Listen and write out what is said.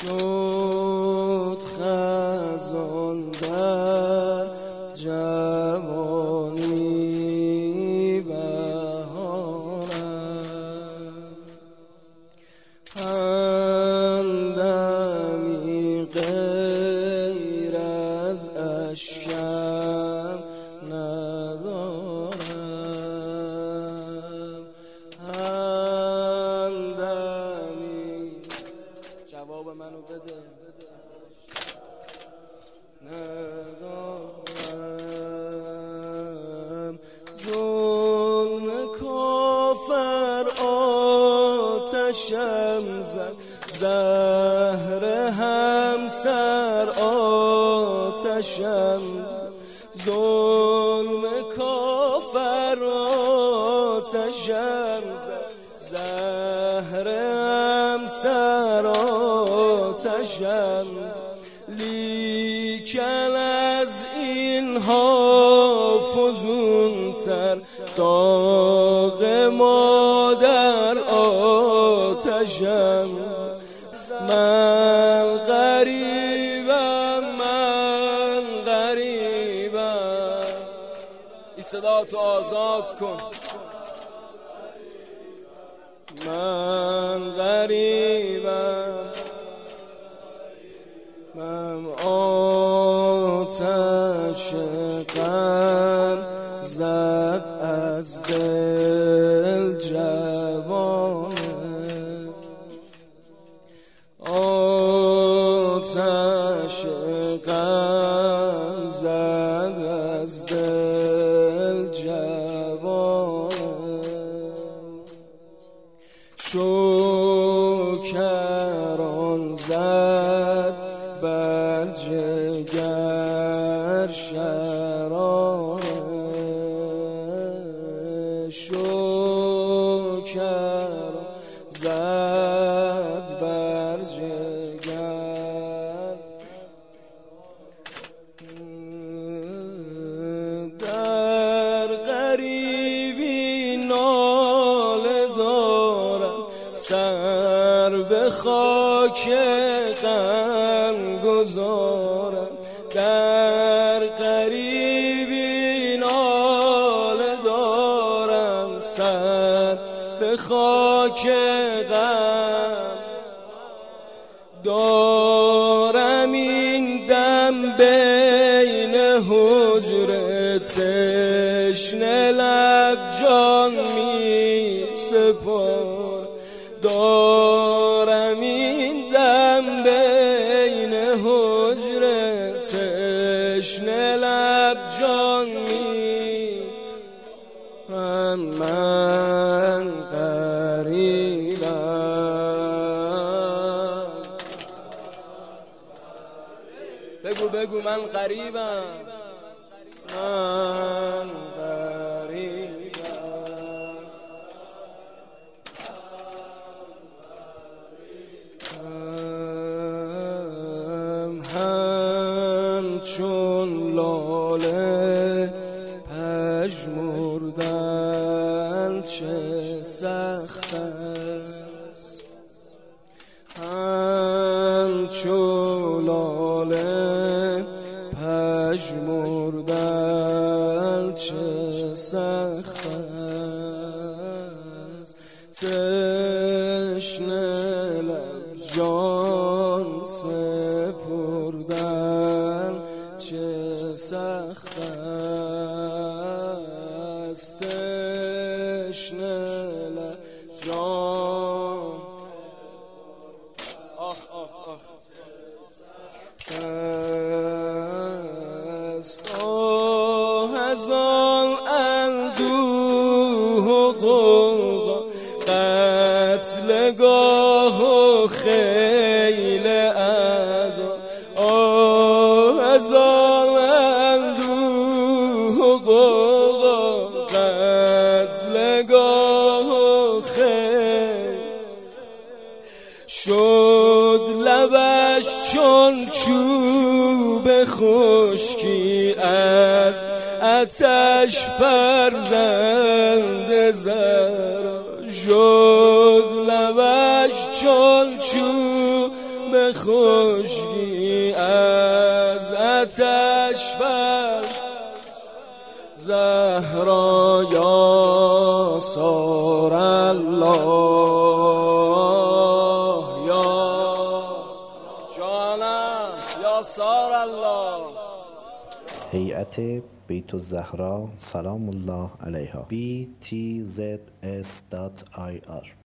شد خزان در جوانی بهارم همدمی غیر از اشکم ندارم جواب منو بده. ندارم. ظلم کافر آتشم زد. زهر همسر آتشم ظلم کافر آتشم زد. زهر همسر آتشم لیکن از اینها فزونتر. داغ مادر آتشم من غریبم من غریبم. این صدا تو آزاد کن. من غریبم. من آتش غم زد از دل. شکران زد بر جگر شراره شکران زد بر خاک غم گذارم. در غریبی ناله دارم. سر به خاک غم دارم. این دم بین حجره تشنه لب جان می سپار دارم تشنه لب جان می من من قریبم بگو بگو من قریبم من قریبم هم همچون لاله پژمردن چه سخت است. همچون لاله پژمردن چه سخت است. است تشنه لب جان. آخ آخ آخ. است آه از آن اندوه و غوغا. قتل گاه و خیل اندوه و غوغا قتل گاه و خیل شد لبش چون چوب خشکی از اتش فرزند زرا شد لبش چون چوب خشکی از اتش زهرا یا سار الله یا جانم یا سار الله هیئت بیت الزهرا سلام الله علیها btzs.ir